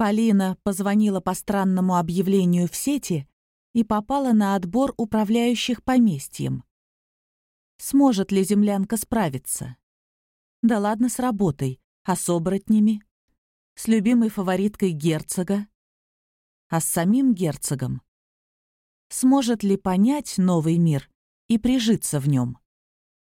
Полина позвонила по странному объявлению в сети и попала на отбор управляющих поместьем. Сможет ли землянка справиться? Да ладно с работой, а с оборотнями? С любимой фавориткой герцога? А с самим герцогом? Сможет ли понять новый мир и прижиться в нем?